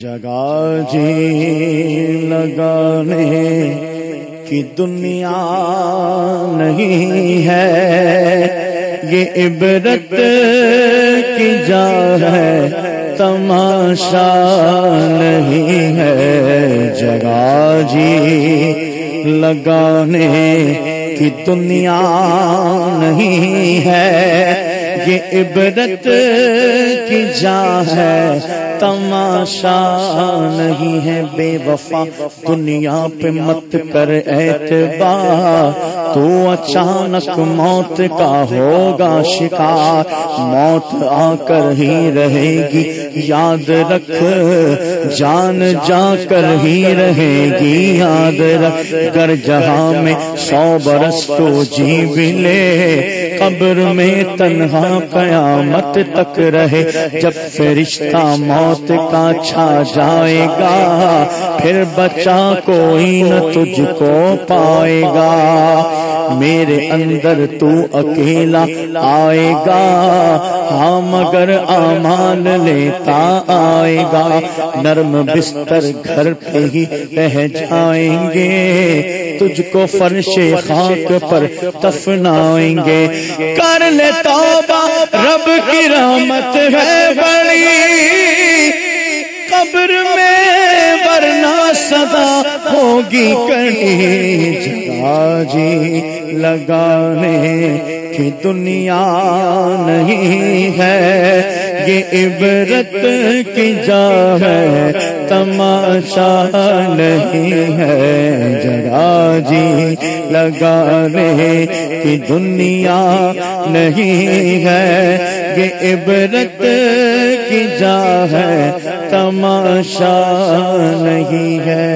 جگہ جی لگانے کی دنیا نہیں ہے۔ یہ عبرت کی جا ہے، تماشا نہیں ہے۔ جگہ جی لگانے کی دنیا نہیں ہے۔ یہ عبرت کی جا ہے۔ تماشا نہیں ہے بے وفا۔ دنیا پہ مت کر اعتبار۔ تو اچانک موت کا ہوگا شکار۔ موت آ کر ہی رہے گی۔ یاد رکھ۔ جان جا کر ہی رہے گی۔ یاد رکھ۔ کر جہاں میں سو برس تو جی بھی لے قبر میں تنہا قیامت تک رہے، جب فرشتہ موت کا چھا جائے گا، پھر بچا کوئی نہ تجھ کو پائے گا۔ میرے اندر تو اکیلا آئے گا ہاں مگر آمان لیتا آئے گا۔ نرم بستر گھر پہ ہی رہ جائیں گے۔ تجھ کو فرش خاک پر تفنائیں گے۔ کر لے توبہ، رب کی رحمت ہے بڑی۔ قبر میں ورنہ سدا ہوگی کہیں۔ جگہ جی لگانے کی دنیا نہیں ہے۔ یہ عبرت کی جا ہے، تماشا نہیں ہے۔ جگہ جی لگانے کی دنیا نہیں ہے۔ یہ عبرت کی جا ہے، تماشا نہیں ہے۔